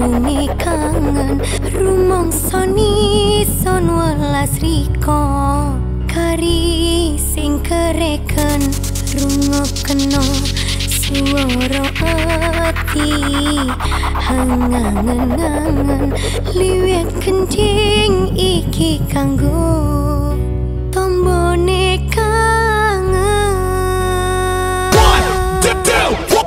aduni kangen rumong soni son welas riko kari sing kereken rungok keno suara ati. Hangangan-ngangan liwet kencing iki kanggo tombone kangen. One, two, three,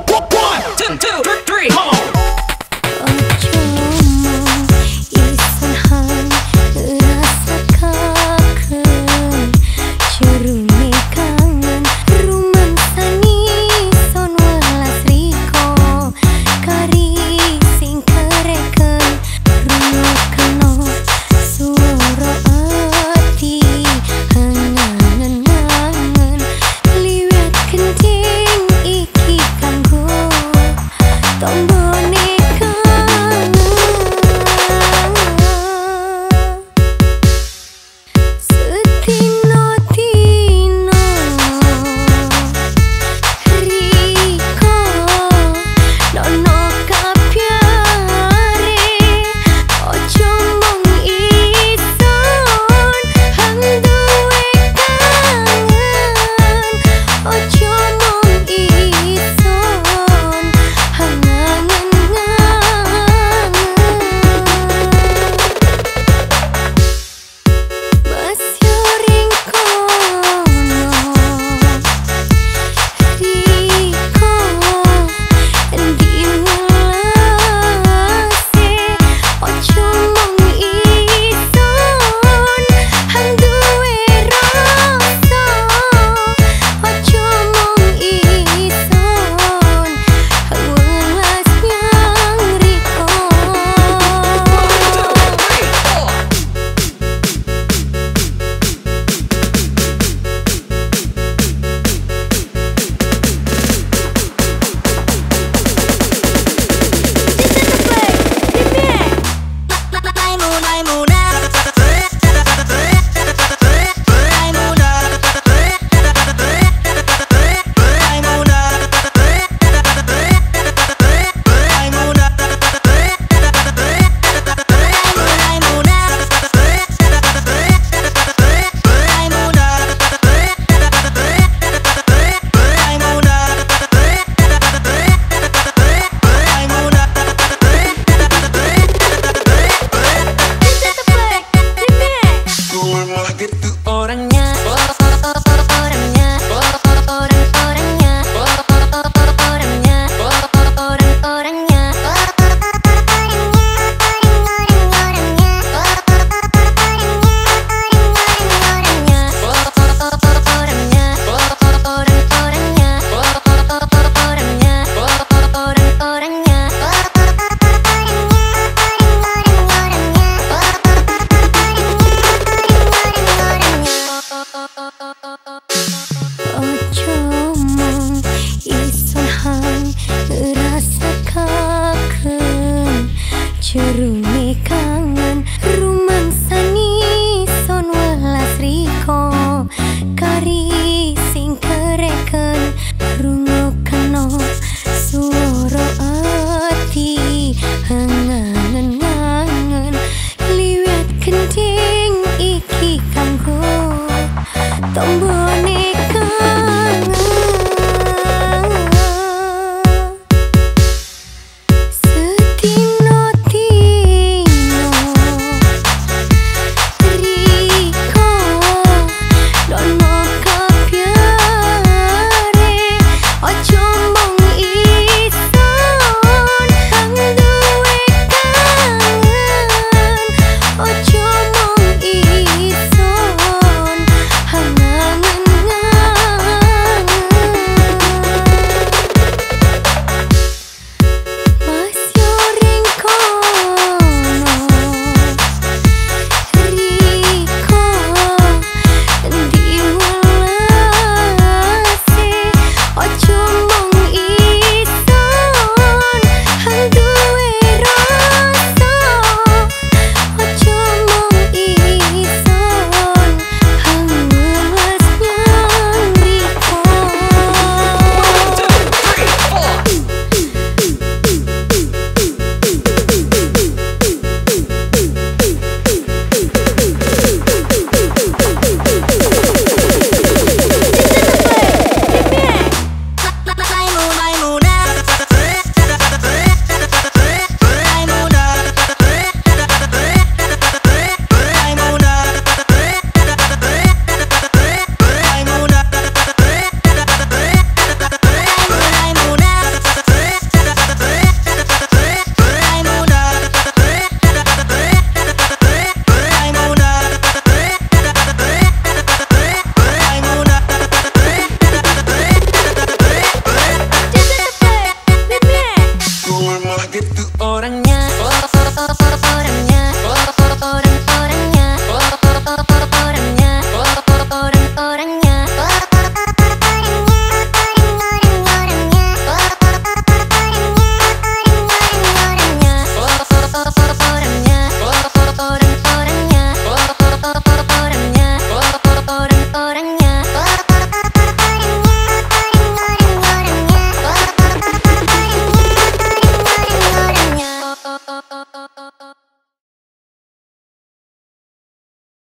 รู้ไหมคะ